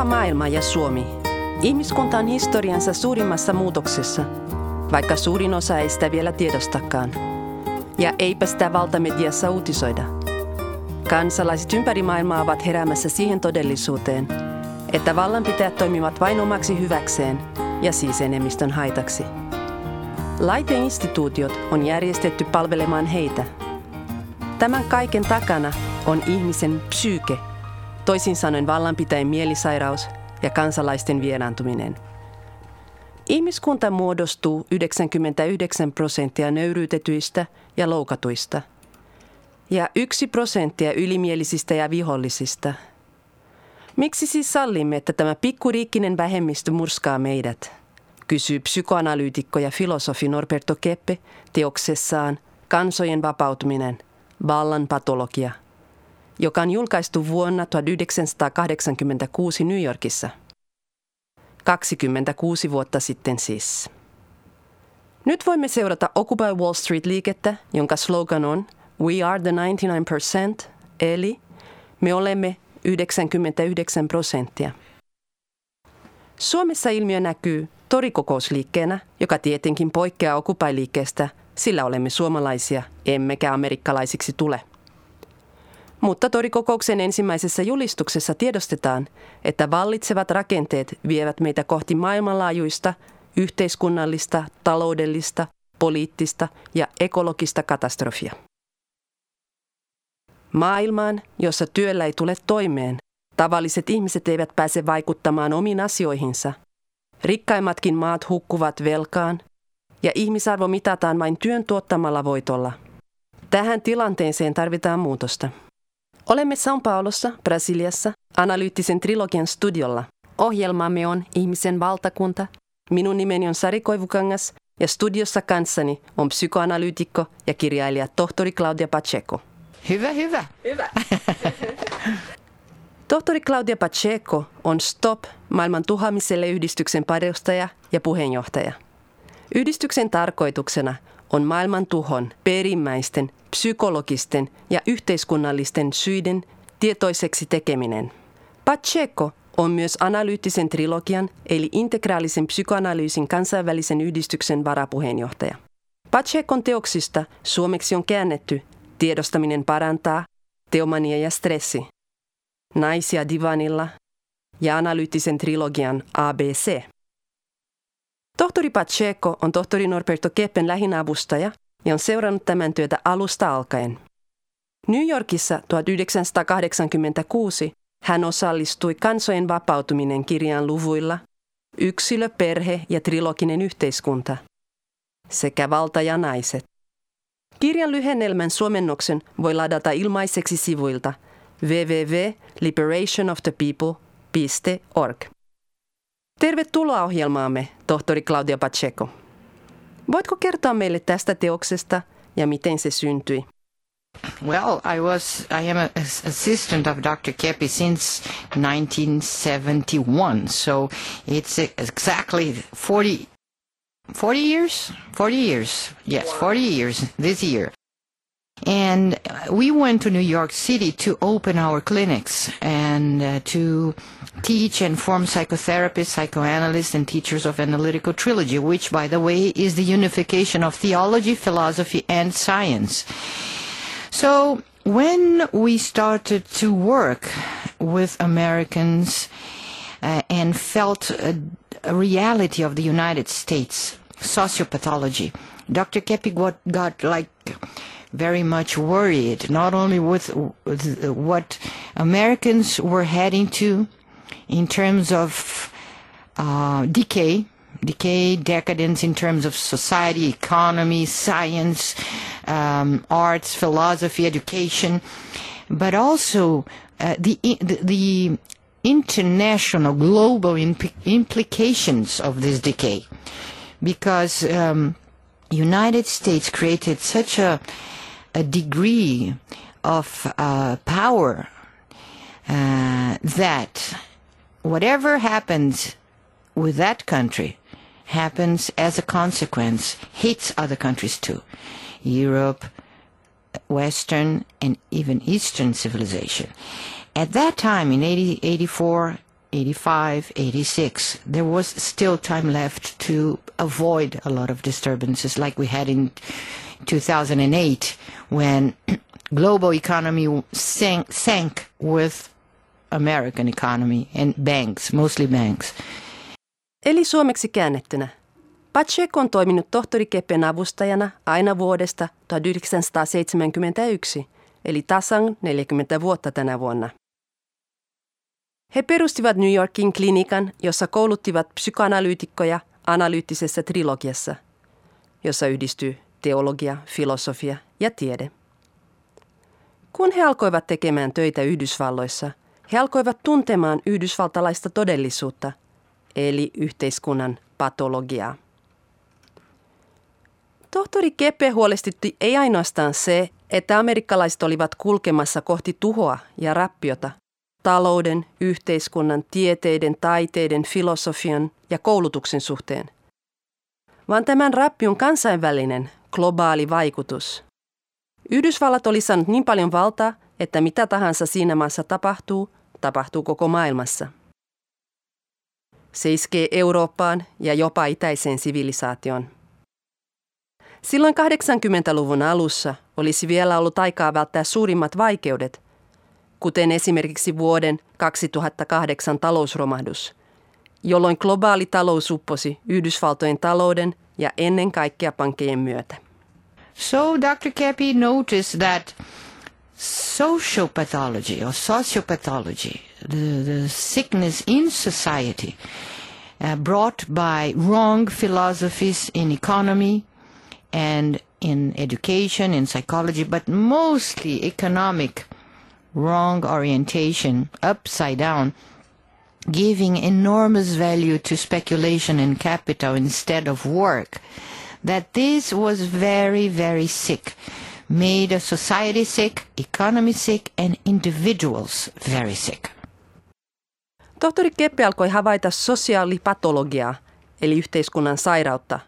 Rauha maailma ja Suomi. Ihmiskunta on historiansa suurimmassa muutoksessa, vaikka suurin osa ei sitä vielä tiedostakaan. Ja eipä sitä valtamediassa uutisoida. Kansalaiset ympäri maailmaa ovat heräämässä siihen todellisuuteen, että vallanpitäjät toimivat vain omaksi hyväkseen ja siis enemmistön haitaksi. Laiteinstituutiot on järjestetty palvelemaan heitä. Tämän kaiken takana on ihmisen psyyke, toisin sanoen vallanpitäjän mielisairaus ja kansalaisten vieraantuminen. Ihmiskunta muodostuu 99 prosenttia nöyryytetyistä ja loukatuista ja yksi prosenttia ylimielisistä ja vihollisista. Miksi siis sallimme, että tämä pikkuriikkinen vähemmistö murskaa meidät? kysyy psykoanalyytikko ja filosofi Norberto Keppe teoksessaan Kansojen vapautuminen, vallan patologia, joka on julkaistu vuonna 1986 New Yorkissa. 26 vuotta sitten siis. Nyt voimme seurata Occupy Wall Street-liikettä, jonka slogan on We are the 99%, eli me olemme 99 prosenttia. Suomessa ilmiö näkyy torikokousliikkeenä, joka tietenkin poikkeaa Occupy-liikkeestä, sillä olemme suomalaisia, emmekä amerikkalaisiksi tule. Mutta torikokouksen ensimmäisessä julistuksessa tiedostetaan, että vallitsevat rakenteet vievät meitä kohti maailmanlaajuista, yhteiskunnallista, taloudellista, poliittista ja ekologista katastrofia. Maailmaan, jossa työllä ei tule toimeen, tavalliset ihmiset eivät pääse vaikuttamaan omiin asioihinsa. Rikkaimmatkin maat hukkuvat velkaan ja ihmisarvo mitataan vain työn tuottamalla voitolla. Tähän tilanteeseen tarvitaan muutosta. Olemme São Paulossa, Brasiliassa, analyyttisen trilogian studiolla. Ohjelmamme on Ihmisen valtakunta. Minun nimeni on Sari Koivukangas ja studiossa kanssani on psykoanalyytikko ja kirjailija tohtori Claudia Pacheco. Hyvä, hyvä. Hyvä. Tohtori Claudia Pacheco on STOP, maailman tuhoamiselle yhdistyksen padostaja ja puheenjohtaja. Yhdistyksen tarkoituksena on maailman tuhon perimmäisten, psykologisten ja yhteiskunnallisten syiden tietoiseksi tekeminen. Pacheco on myös analyyttisen trilogian eli integraalisen psykoanalyysin kansainvälisen yhdistyksen varapuheenjohtaja. Pachecon teoksista suomeksi on käännetty Tiedostaminen parantaa, Teomania ja stressi, Naisia divanilla ja analyyttisen trilogian ABC. Tohtori Pacheco on tohtori Norberto Keppen lähinavustaja ja on seurannut tämän työtä alusta alkaen. New Yorkissa 1986 hän osallistui Kansojen vapautuminen kirjan luvuilla Yksilö, perhe ja triloginen yhteiskunta sekä Valta ja naiset. Kirjan lyhennelmän suomennoksen voi ladata ilmaiseksi sivuilta www.liberationofthepeople.org. Tervetuloa ohjelmaamme, tohtori Claudia Pacheco. Voitko kertoa meille tästä teoksesta ja miten se syntyi? Well, I was I am an assistant of Dr. Kepi since 1971, so it's exactly 40 40 years? 40 years. Yes, 40 years this year. And we went to New York City to open our clinics and uh, to teach and form psychotherapists, psychoanalysts, and teachers of analytical trilogy, which, by the way, is the unification of theology, philosophy, and science. So when we started to work with Americans uh, and felt a, a reality of the United States, sociopathology, Dr. Kepi got, got like very much worried, not only with, what Americans were heading to in terms of uh, decay, decay, decadence in terms of society, economy, science, um, arts, philosophy, education, but also uh, the, the, international, global imp- implications of this decay. Because um, United States created such a a degree of uh, power uh, that whatever happens with that country happens as a consequence, hits other countries too. Europe, Western, and even Eastern civilization. At that time, in 80, 84, 85, 86, there was still time left to avoid a lot of disturbances like we had in 2008 when global economy sank, sank with American economy and banks, mostly banks. Eli suomeksi käännettynä. Pacheco on toiminut tohtori Keppen avustajana aina vuodesta 1971, eli tasan 40 vuotta tänä vuonna. He perustivat New Yorkin klinikan, jossa kouluttivat psykoanalyytikkoja analyyttisessä trilogiassa, jossa yhdistyy teologia, filosofia ja tiede. Kun he alkoivat tekemään töitä Yhdysvalloissa, he alkoivat tuntemaan yhdysvaltalaista todellisuutta, eli yhteiskunnan patologiaa. Tohtori Keppe huolestutti ei ainoastaan se, että amerikkalaiset olivat kulkemassa kohti tuhoa ja rappiota talouden, yhteiskunnan, tieteiden, taiteiden, filosofian ja koulutuksen suhteen, vaan tämän rappion kansainvälinen, globaali vaikutus. Yhdysvallat oli saanut niin paljon valtaa, että mitä tahansa siinä maassa tapahtuu, tapahtuu koko maailmassa. Se iskee Eurooppaan ja jopa itäiseen sivilisaatioon. Silloin 80-luvun alussa olisi vielä ollut aikaa välttää suurimmat vaikeudet, kuten esimerkiksi vuoden 2008 talousromahdus, jolloin globaali talous upposi Yhdysvaltojen talouden ja ennen kaikkea pankkien myötä. So Dr. Kepi noticed that social pathology or sociopathology, the, the sickness in society uh, brought by wrong philosophies in economy, and in education, in psychology, but mostly economic wrong orientation, upside down, giving enormous value to speculation and capital instead of work, that this was very, very sick, made a society sick, economy sick, and individuals very sick. Tohtori Keppe alkoi havaita sosiaalipatologiaa, eli yhteiskunnan sairautta,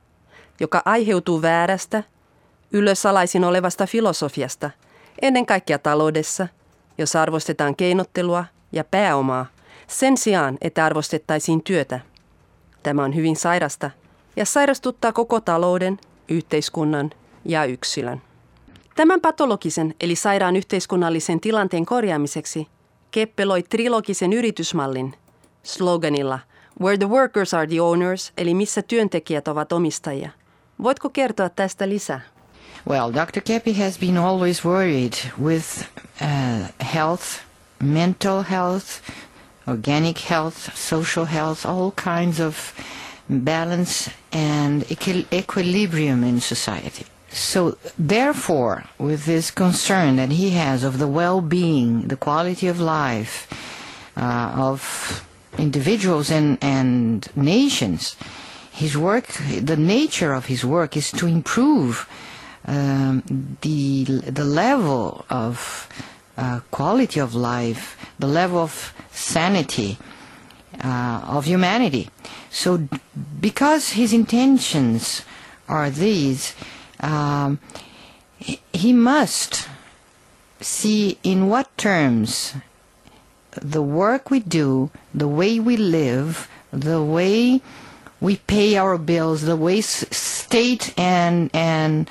joka aiheutuu väärästä, ylösalaisin olevasta filosofiasta, ennen kaikkea taloudessa, jossa arvostetaan keinottelua ja pääomaa sen sijaan, että arvostettaisiin työtä. Tämä on hyvin sairasta ja sairastuttaa koko talouden, yhteiskunnan ja yksilön. Tämän patologisen eli sairaan yhteiskunnallisen tilanteen korjaamiseksi Keppe loi trilogisen yritysmallin sloganilla Where the workers are the owners, eli missä työntekijät ovat omistajia – Voitko kertoa tästä lisää? Well, Dr. Kepi has been always worried with uh, health, mental health, organic health, social health, all kinds of balance and equi equilibrium in society. So, therefore, with this concern that he has of the well-being, the quality of life uh, of individuals and, and nations, his work, the nature of his work is to improve um, the the level of uh, quality of life, the level of sanity uh, of humanity. So, because his intentions are these, um, he must see in what terms the work we do, the way we live, the way we pay our bills, the way state and and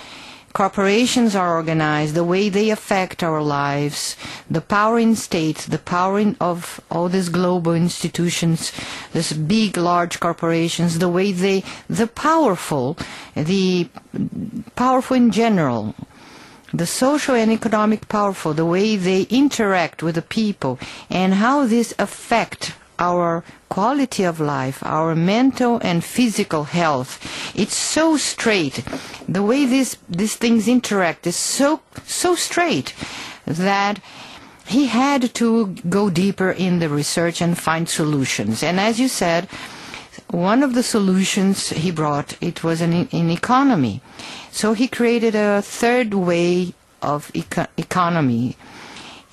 corporations are organized, the way they affect our lives, the power in states, the power in, of all these global institutions, these big, large corporations, the way they, the powerful, the powerful in general, the social and economic powerful, the way they interact with the people, and how this affect our quality of life, our mental and physical health. It's so straight. The way these these things interact is so so straight that he had to go deeper in the research and find solutions. And as you said, one of the solutions he brought it was an, economy. So he created a third way of eco economy,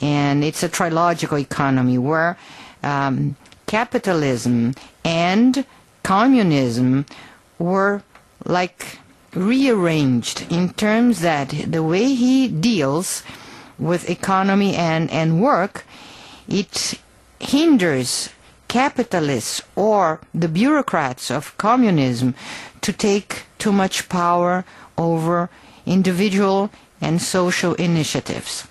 and it's a trilogical economy where um, capitalism and communism were like rearranged in terms that the way he deals with economy and, and work, it hinders capitalists or the bureaucrats of communism to take too much power over individual and social initiatives.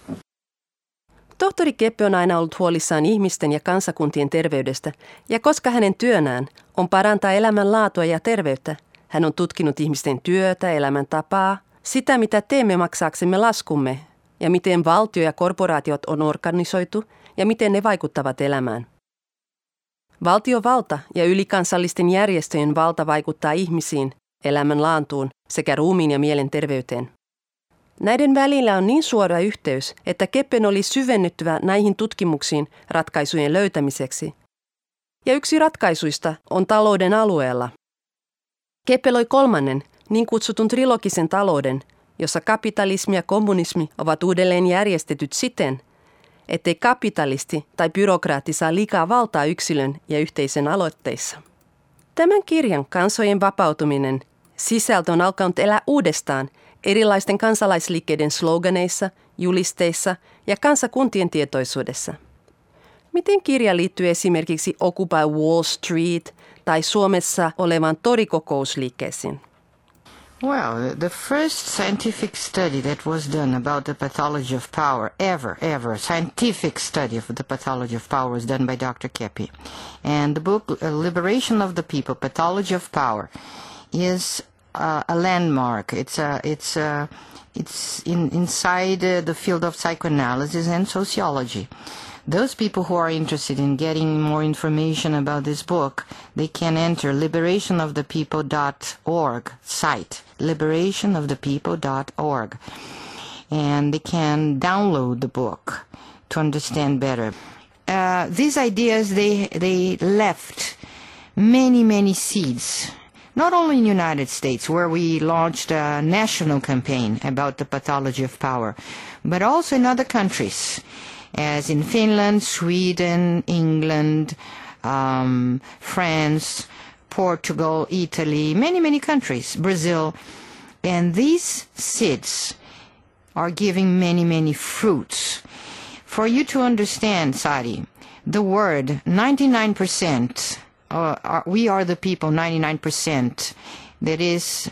Tohtori Keppe on aina ollut huolissaan ihmisten ja kansakuntien terveydestä, ja koska hänen työnään on parantaa elämän laatua ja terveyttä, hän on tutkinut ihmisten työtä, elämäntapaa, sitä mitä teemme maksaaksemme laskumme, ja miten valtio ja korporaatiot on organisoitu ja miten ne vaikuttavat elämään. Valtiovalta ja ylikansallisten järjestöjen valta vaikuttaa ihmisiin, elämän laantuun sekä ruumiin ja mielen terveyteen. Näiden välillä on niin suora yhteys, että Keppen oli syvennyttävä näihin tutkimuksiin ratkaisujen löytämiseksi. Ja yksi ratkaisuista on talouden alueella. Keppe loi kolmannen, niin kutsutun trilogisen talouden, jossa kapitalismi ja kommunismi ovat uudelleen järjestetyt siten, ettei kapitalisti tai byrokraatti saa liikaa valtaa yksilön ja yhteisön aloitteissa. Tämän kirjan kansojen vapautuminen sisältö on alkanut elää uudestaan erilaisten kansalaisliikkeiden sloganeissa, julisteissa ja kansakuntien tietoisuudessa. Miten kirja liittyy esimerkiksi Occupy Wall Street tai Suomessa olevaan torikokousliikkeeseen? Well, the first scientific study that was done about the pathology of power, ever, ever, scientific study of the pathology of power was done by Dr. Kepi. And the book, uh, Liberation of the People, Pathology of Power, is uh, a landmark. It's a, it's a, it's in, inside uh, the field of psychoanalysis and sociology. Those people who are interested in getting more information about this book, they can enter liberationofthepeople.org site, liberationofthepeople.org, and they can download the book to understand better. Uh, these ideas, they, they left many, many seeds not only in the United States, where we launched a national campaign about the pathology of power, but also in other countries, as in Finland, Sweden, England, um, France, Portugal, Italy, many, many countries, Brazil. And these seeds are giving many, many fruits. For you to understand, Sadi, the word 99% uh, are, we are the people, 99%, that is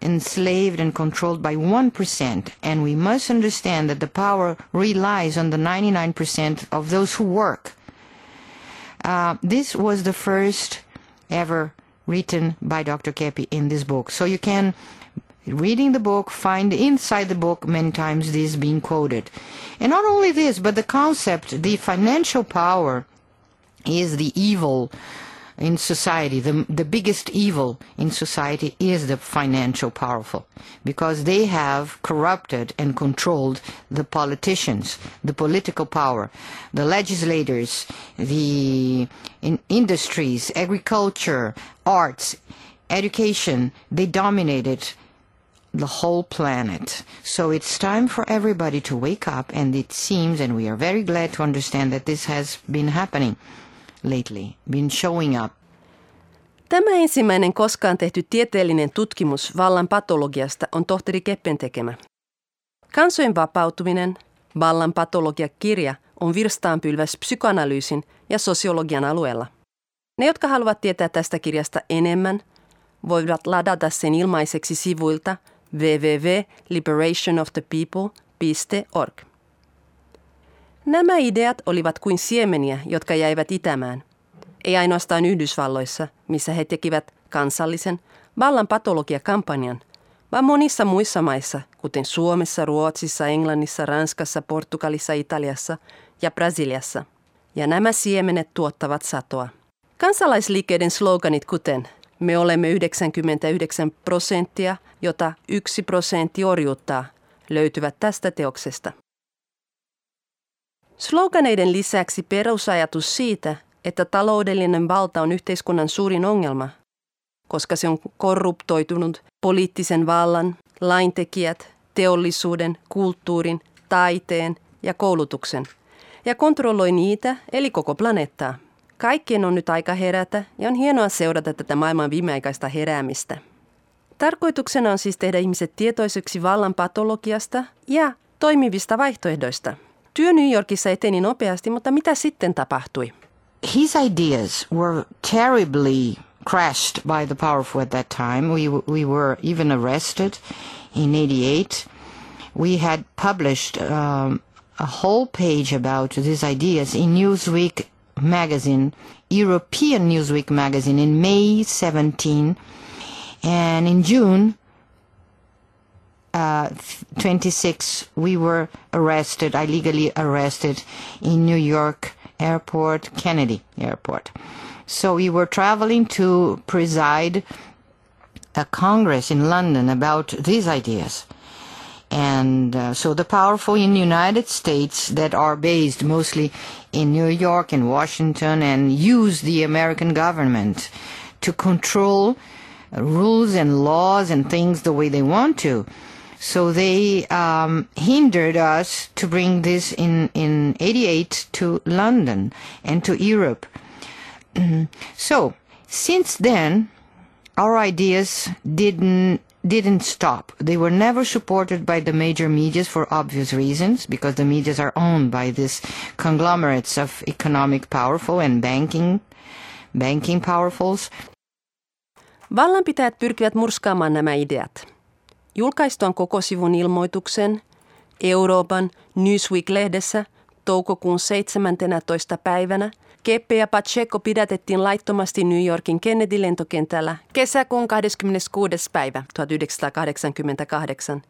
enslaved and controlled by 1%. And we must understand that the power relies on the 99% of those who work. Uh, this was the first ever written by Dr. Kepi in this book. So you can, reading the book, find inside the book many times this being quoted. And not only this, but the concept, the financial power is the evil in society, the, the biggest evil in society is the financial powerful because they have corrupted and controlled the politicians, the political power, the legislators, the in industries, agriculture, arts, education. They dominated the whole planet. So it's time for everybody to wake up and it seems, and we are very glad to understand that this has been happening lately, been showing up. Tämä ensimmäinen koskaan tehty tieteellinen tutkimus vallan patologiasta on tohtori Keppen tekemä. Kansojen vapautuminen, vallan patologia-kirja on virstaanpylväs psykoanalyysin ja sosiologian alueella. Ne, jotka haluavat tietää tästä kirjasta enemmän, voivat ladata sen ilmaiseksi sivuilta www.liberationofthepeople.org. Nämä ideat olivat kuin siemeniä, jotka jäivät itämään. Ei ainoastaan Yhdysvalloissa, missä he tekivät kansallisen vallan patologiakampanjan, vaan monissa muissa maissa, kuten Suomessa, Ruotsissa, Englannissa, Ranskassa, Portugalissa, Italiassa ja Brasiliassa. Ja nämä siemenet tuottavat satoa. Kansalaisliikkeiden sloganit kuten me olemme 99 prosenttia, jota yksi prosentti orjuuttaa, löytyvät tästä teoksesta. Sloganeiden lisäksi perusajatus siitä, että taloudellinen valta on yhteiskunnan suurin ongelma, koska se on korruptoitunut poliittisen vallan, laintekijät, teollisuuden, kulttuurin, taiteen ja koulutuksen ja kontrolloi niitä eli koko planeettaa. Kaikkien on nyt aika herätä ja on hienoa seurata tätä maailman viimeaikaista heräämistä. Tarkoituksena on siis tehdä ihmiset tietoiseksi vallan patologiasta ja toimivista vaihtoehdoista. Työ New Yorkissa eteni nopeasti, mutta mitä sitten tapahtui? his ideas were terribly crashed by the powerful at that time. We, we were even arrested in 88. We had published um, a whole page about these ideas in Newsweek magazine, European Newsweek magazine in May 17. And in June 26, we were arrested, illegally arrested in New York Airport, Kennedy Airport. So we were traveling to preside a congress in London about these ideas. And uh, so the powerful in the United States that are based mostly in New York and Washington and use the American government to control rules and laws and things the way they want to. So they um, hindered us to bring this in, in 88 to London and to Europe. so since then, our ideas didn't didn't stop. They were never supported by the major medias for obvious reasons, because the medias are owned by these conglomerates of economic powerful and banking, banking powerfuls. Vallanpitäjät pyrkivät murskaamaan nämä ideat. Julkaistuaan koko sivun ilmoituksen Euroopan Newsweek-lehdessä toukokuun 17. päivänä Keppe ja Pacheco pidätettiin laittomasti New Yorkin Kennedy-lentokentällä kesäkuun 26. päivä 1988,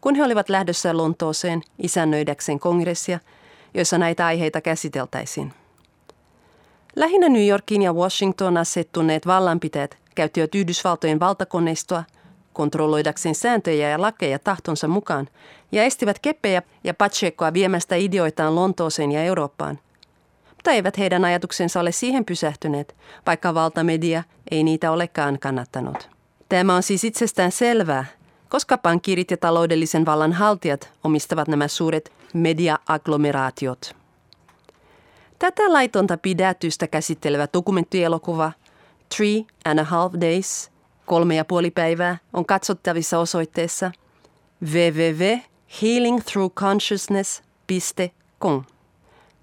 kun he olivat lähdössä Lontooseen isännöidäkseen kongressia, joissa näitä aiheita käsiteltäisiin. Lähinnä New Yorkin ja Washington asettuneet vallanpitäjät käyttivät Yhdysvaltojen valtakoneistoa – kontrolloidakseen sääntöjä ja lakeja tahtonsa mukaan ja estivät keppejä ja Pachecoa viemästä ideoitaan Lontooseen ja Eurooppaan. Mutta eivät heidän ajatuksensa ole siihen pysähtyneet, vaikka valtamedia ei niitä olekaan kannattanut. Tämä on siis itsestään selvää, koska pankkiirit ja taloudellisen vallan haltijat omistavat nämä suuret media-agglomeraatiot. Tätä laitonta pidätystä käsittelevä dokumenttielokuva Three and a Half Days – kolme ja puoli päivää on katsottavissa osoitteessa www.healingthroughconsciousness.com.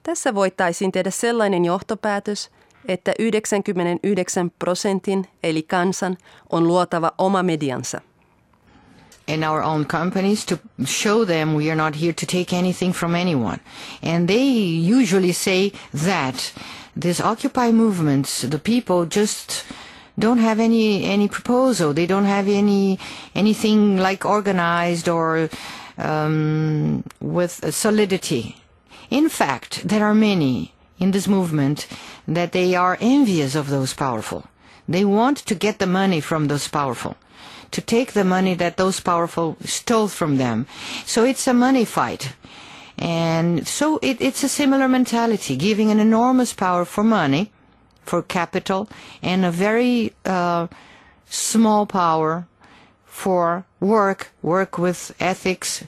Tässä voitaisiin tehdä sellainen johtopäätös, että 99 prosentin eli kansan on luotava oma mediansa. in our own companies to show them we are not here to take anything from anyone. And they usually say that these Occupy movements, the people just don't have any any proposal. They don't have any anything like organized or um, with solidity. In fact, there are many in this movement that they are envious of those powerful. They want to get the money from those powerful, to take the money that those powerful stole from them. So it's a money fight. And so it, it's a similar mentality, giving an enormous power for money for capital and a very uh, small power for work, work with ethics.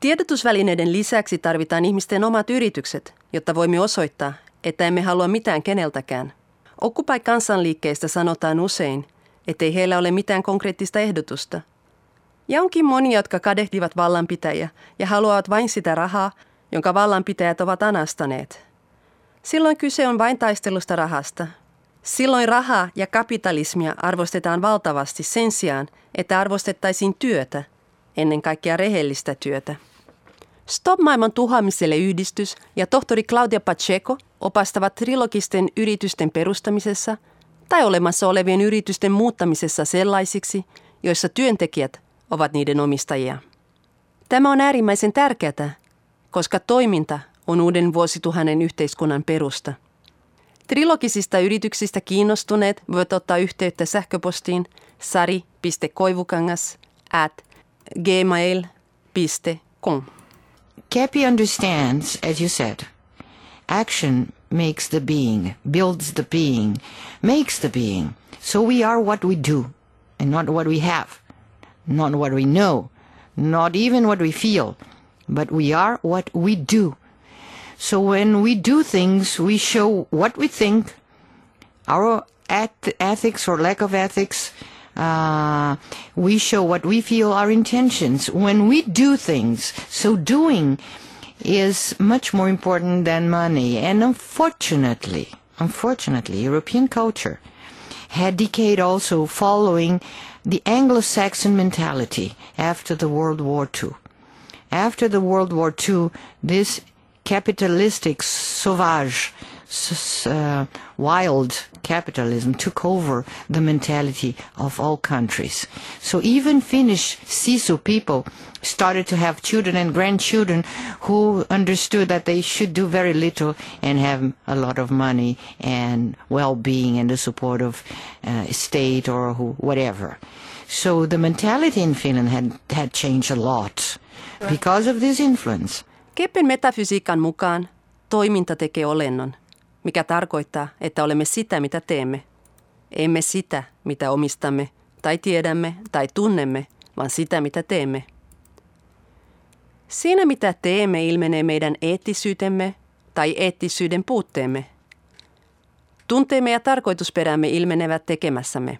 Tiedotusvälineiden lisäksi tarvitaan ihmisten omat yritykset, jotta voimme osoittaa, että emme halua mitään keneltäkään. Occupy kansanliikkeistä sanotaan usein, ettei heillä ole mitään konkreettista ehdotusta. Ja onkin monia, jotka kadehtivat vallanpitäjiä ja haluavat vain sitä rahaa, jonka vallanpitäjät ovat anastaneet – Silloin kyse on vain taistelusta rahasta. Silloin rahaa ja kapitalismia arvostetaan valtavasti sen sijaan, että arvostettaisiin työtä, ennen kaikkea rehellistä työtä. Stop maailman tuhoamiselle yhdistys ja tohtori Claudia Pacheco opastavat trilogisten yritysten perustamisessa tai olemassa olevien yritysten muuttamisessa sellaisiksi, joissa työntekijät ovat niiden omistajia. Tämä on äärimmäisen tärkeää, koska toiminta on uuden vuosituhannen yhteiskunnan perusta. Trilogisista yrityksistä kiinnostuneet voivat ottaa yhteyttä sähköpostiin sari.koivukangas at gmail.com. Kepi understands, as you said, action makes the being, builds the being, makes the being. So we are what we do and not what we have, not what we know, not even what we feel, but we are what we do. So when we do things, we show what we think, our ethics or lack of ethics. Uh, we show what we feel our intentions when we do things. So doing is much more important than money. And unfortunately, unfortunately, European culture had decayed also following the Anglo-Saxon mentality after the World War II. After the World War II, this capitalistic sauvage uh, wild capitalism took over the mentality of all countries. So even Finnish Sisu people started to have children and grandchildren who understood that they should do very little and have a lot of money and well-being and the support of uh, state or who, whatever. So the mentality in Finland had, had changed a lot because of this influence. Keppen metafysiikan mukaan toiminta tekee olennon mikä tarkoittaa, että olemme sitä, mitä teemme. Emme sitä, mitä omistamme, tai tiedämme, tai tunnemme, vaan sitä, mitä teemme. Siinä, mitä teemme, ilmenee meidän eettisyytemme tai eettisyyden puutteemme. Tunteemme ja tarkoitusperämme ilmenevät tekemässämme.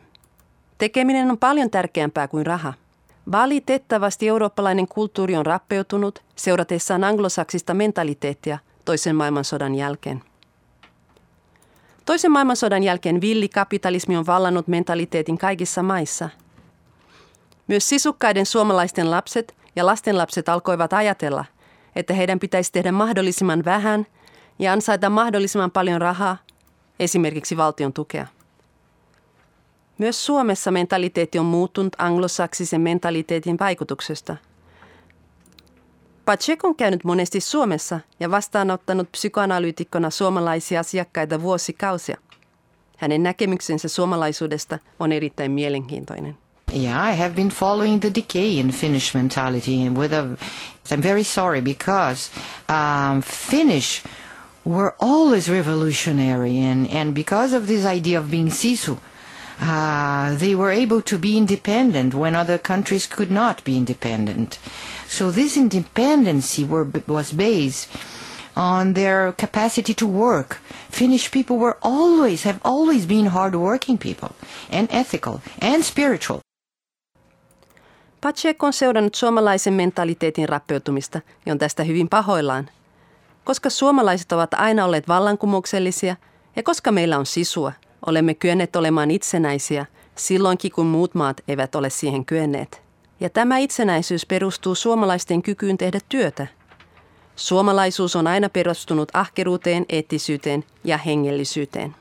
Tekeminen on paljon tärkeämpää kuin raha. Valitettavasti eurooppalainen kulttuuri on rappeutunut seuratessaan anglosaksista mentaliteettia toisen maailmansodan jälkeen. Toisen maailmansodan jälkeen villikapitalismi on vallannut mentaliteetin kaikissa maissa. Myös sisukkaiden suomalaisten lapset ja lastenlapset alkoivat ajatella, että heidän pitäisi tehdä mahdollisimman vähän ja ansaita mahdollisimman paljon rahaa, esimerkiksi valtion tukea. Myös Suomessa mentaliteetti on muuttunut anglosaksisen mentaliteetin vaikutuksesta – Pacheco on käynyt monesti Suomessa ja vastaanottanut psykoanalyytikkona suomalaisia asiakkaita vuosikausia. Hänen näkemyksensä suomalaisuudesta on erittäin mielenkiintoinen. Yeah, I have been following the decay in Finnish mentality with a I'm very sorry because um, Finnish were always revolutionary and, and because of this idea of being sisu, uh, they were able to be independent when other countries could not be independent. So this independency were, was based on their capacity to work. Finnish people were always, have always been hardworking people and ethical and spiritual. Pacheco on seurannut suomalaisen mentaliteetin rappeutumista ja on tästä hyvin pahoillaan. Koska suomalaiset ovat aina olleet vallankumouksellisia ja koska meillä on sisua, olemme kyenneet olemaan itsenäisiä silloinkin kun muut maat eivät ole siihen kyenneet. Ja tämä itsenäisyys perustuu suomalaisten kykyyn tehdä työtä. Suomalaisuus on aina perustunut ahkeruuteen, eettisyyteen ja hengellisyyteen.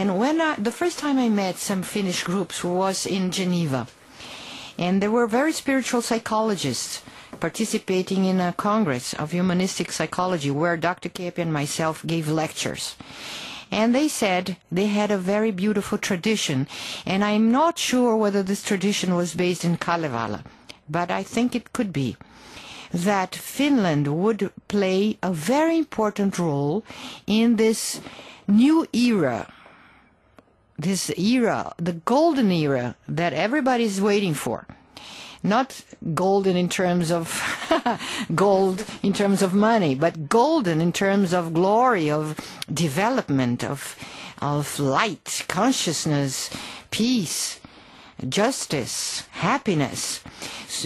And when I, the first time I met some Finnish groups was in Geneva. And there were very spiritual psychologists participating in a congress of humanistic psychology where Dr. Kepi and myself gave lectures. And they said they had a very beautiful tradition. And I'm not sure whether this tradition was based in Kalevala, but I think it could be that Finland would play a very important role in this new era this era, the golden era that everybody is waiting for not golden in terms of gold in terms of money, but golden in terms of glory, of development, of of light, consciousness, peace, justice, happiness,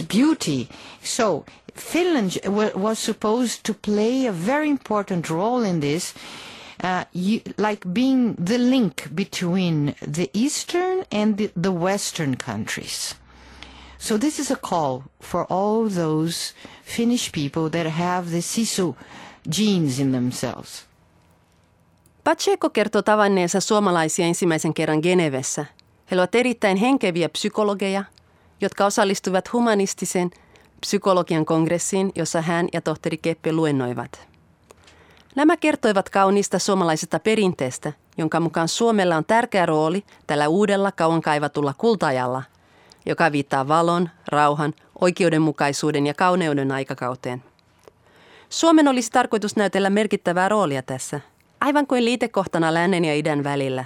beauty. So Finland was supposed to play a very important role in this. Uh, you, like being the link between the Eastern and the, the Western countries. So this is a call for all those Finnish people that have the sisu genes in themselves. Pacheco kertoo tavanneensa suomalaisia ensimmäisen kerran Genevessä. He ovat erittäin henkeviä psykologeja, jotka osallistuivat humanistisen psykologian kongressiin, jossa hän ja tohtori Keppe luennoivat. Nämä kertoivat kauniista suomalaisesta perinteestä, jonka mukaan Suomella on tärkeä rooli tällä uudella kauan kaivatulla kultajalla – joka viittaa valon, rauhan, oikeudenmukaisuuden ja kauneuden aikakauteen. Suomen olisi tarkoitus näytellä merkittävää roolia tässä, aivan kuin liitekohtana lännen ja idän välillä.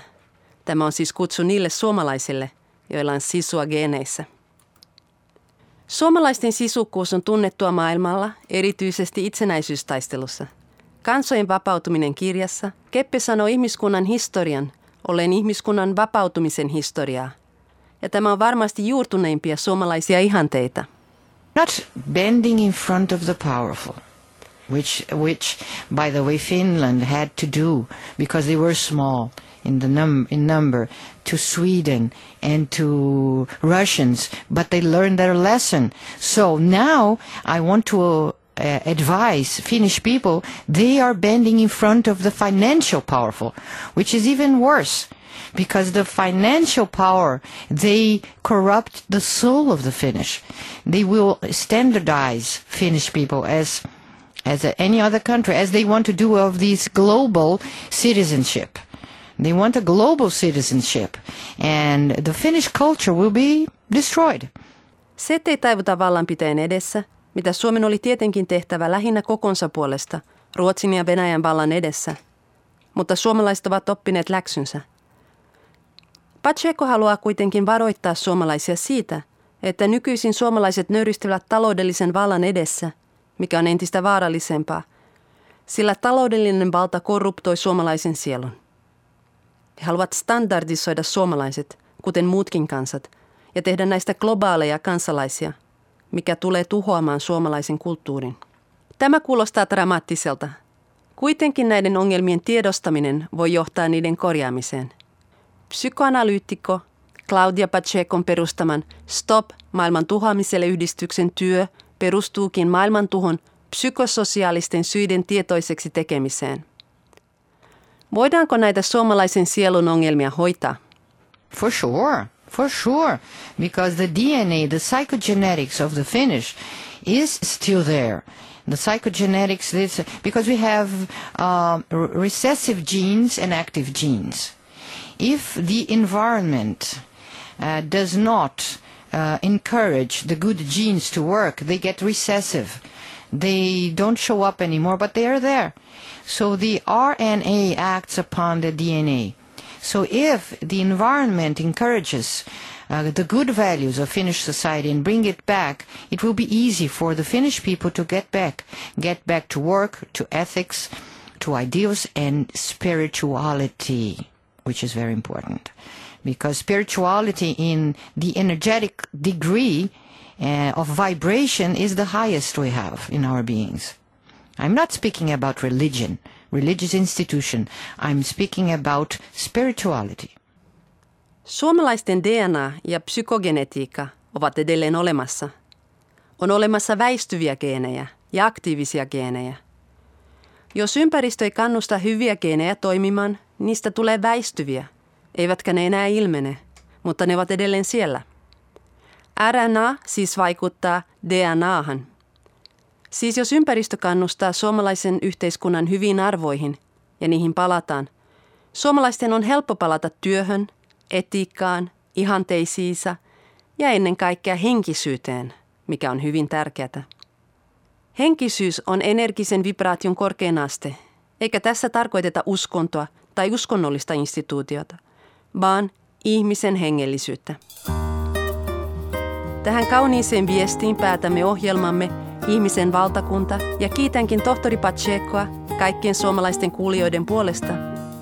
Tämä on siis kutsu niille suomalaisille, joilla on sisua geneissä. Suomalaisten sisukkuus on tunnettua maailmalla, erityisesti itsenäisyystaistelussa. Kansojen vapautuminen kirjassa, Keppe sanoo ihmiskunnan historian, olen ihmiskunnan vapautumisen historiaa – ja tämä on varmasti juurtuneimpia suomalaisia ihanteita. Not bending in front of the powerful. which, which, by the way, Finland had to do because they were small in the num in number to Sweden and to Russians, but they learned their lesson. So now I want to uh, advise Finnish people, they are bending in front of the financial powerful, which is even worse because the financial power, they corrupt the soul of the Finnish. They will standardize Finnish people as as any other country, as they want to do of this global citizenship. They want a global citizenship, and the Finnish culture will be destroyed. Se, ettei taivuta vallanpiteen edessä, mitä Suomen oli tietenkin tehtävä lähinnä kokonsa puolesta, Ruotsin ja Venäjän vallan edessä. Mutta suomalaiset ovat oppineet läksynsä. Pacheco haluaa kuitenkin varoittaa suomalaisia siitä, että nykyisin suomalaiset nöyristyvät taloudellisen vallan edessä, mikä on entistä vaarallisempaa, sillä taloudellinen valta korruptoi suomalaisen sielun. He haluavat standardisoida suomalaiset, kuten muutkin kansat, ja tehdä näistä globaaleja kansalaisia, mikä tulee tuhoamaan suomalaisen kulttuurin. Tämä kuulostaa dramaattiselta. Kuitenkin näiden ongelmien tiedostaminen voi johtaa niiden korjaamiseen. Psykoanalyytikko Claudia Pachecon perustaman Stop maailman tuhoamiselle yhdistyksen työ perustuukin maailmantuhon psykososiaalisten syiden tietoiseksi tekemiseen – Voidaanko näitä suomalaisen sielun ongelmia hoitaa? For sure. For sure. Because the DNA, the psychogenetics of the Finnish is still there. The psychogenetics, this, because we have uh, recessive genes and active genes. If the environment uh, does not uh, encourage the good genes to work, they get recessive. They don't show up anymore, but they are there. So the RNA acts upon the DNA. So if the environment encourages uh, the good values of Finnish society and bring it back, it will be easy for the Finnish people to get back, get back to work, to ethics, to ideals and spirituality, which is very important. Because spirituality in the energetic degree uh, of vibration is the highest we have in our beings. I'm not speaking about religion, religious institution. I'm speaking about spirituality. Suomalaisten DNA ja psykogenetiikka ovat edelleen olemassa. On olemassa väistyviä geenejä ja aktiivisia geenejä. Jos ympäristö ei kannusta hyviä geenejä toimimaan, niistä tulee väistyviä, eivätkä ne enää ilmene, mutta ne ovat edelleen siellä. RNA siis vaikuttaa DNAhan – Siis jos ympäristö kannustaa suomalaisen yhteiskunnan hyviin arvoihin ja niihin palataan, suomalaisten on helppo palata työhön, etiikkaan, ihanteisiinsa ja ennen kaikkea henkisyyteen, mikä on hyvin tärkeää. Henkisyys on energisen vibraation korkein aste, eikä tässä tarkoiteta uskontoa tai uskonnollista instituutiota, vaan ihmisen hengellisyyttä. Tähän kauniiseen viestiin päätämme ohjelmamme – ihmisen valtakunta ja kiitänkin tohtori Pachecoa kaikkien suomalaisten kuulijoiden puolesta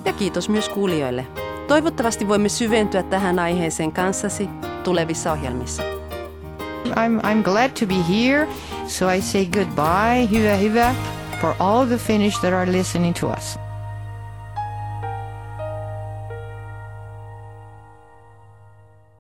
ja kiitos myös kuulijoille. Toivottavasti voimme syventyä tähän aiheeseen kanssasi tulevissa ohjelmissa. I'm, I'm glad to be here, so I say goodbye, hyvä hyvä, for all the Finnish that are listening to us.